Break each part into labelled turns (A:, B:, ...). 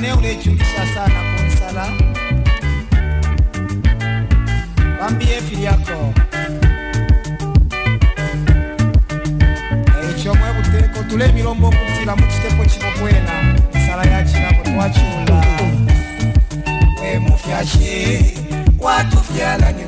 A: Mane unechulisha sana kunisala, wambie fili yako eh, ekyo tule we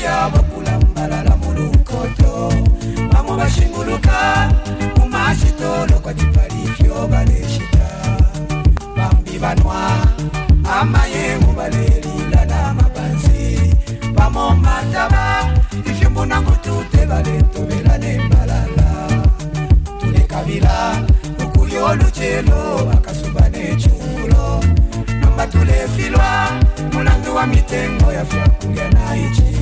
A: baliya bakulambala la mulukoto bamwe bashinguluka mu mashitoloko dipalikyo baleshita bambi banwa amayengu balelila n'amabanzi bamomataba ifyumbunangu tute baletobela nembalala tulekabila okuyo akasubane bakasuba n'ekiwulo nomba tulefilwa mulandu wa mitengo ya vyakulya na ichi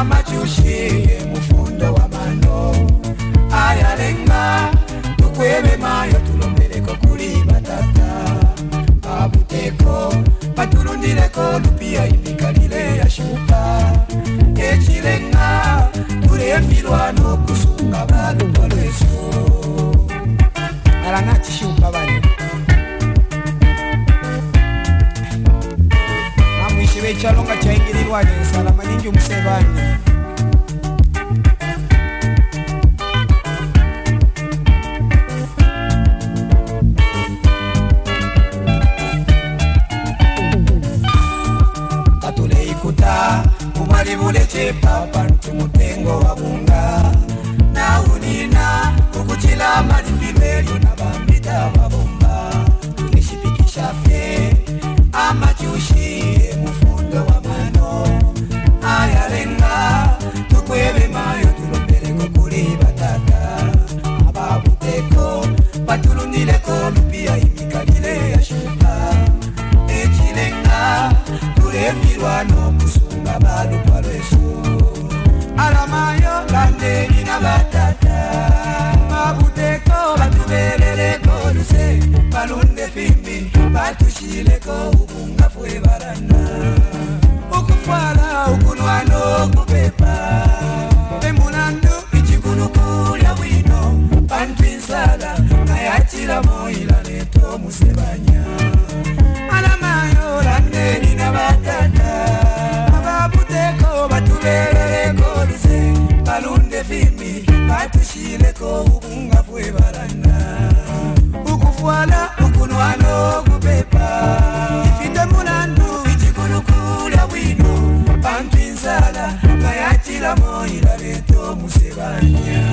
A: amachushi mufunda wa mano ayalenga tukwememayo tulondeleko kuli batata abuteko batulundireko lupia imikalile yashuka ekilenga tulefirwa n'okusunga balukwa lweso alanga kishuka bana chive chalonga chaingirirwane sara maningi musevani katoleikuta umalivule chepa pantu mutengo wabunga naunina ukuchila malimbimeyu na bambita vab otemmirwano okusumba balukwa lweso alamayo bandeni nabatata babuteeko batubeerereko oluse balunde fimbi batushireko ndefimi vatishile koukungafuevaranda ukufwala ukunwano kupepa ifite munandu icikunukula bwino bantu inzala kayacila moila leto musebanya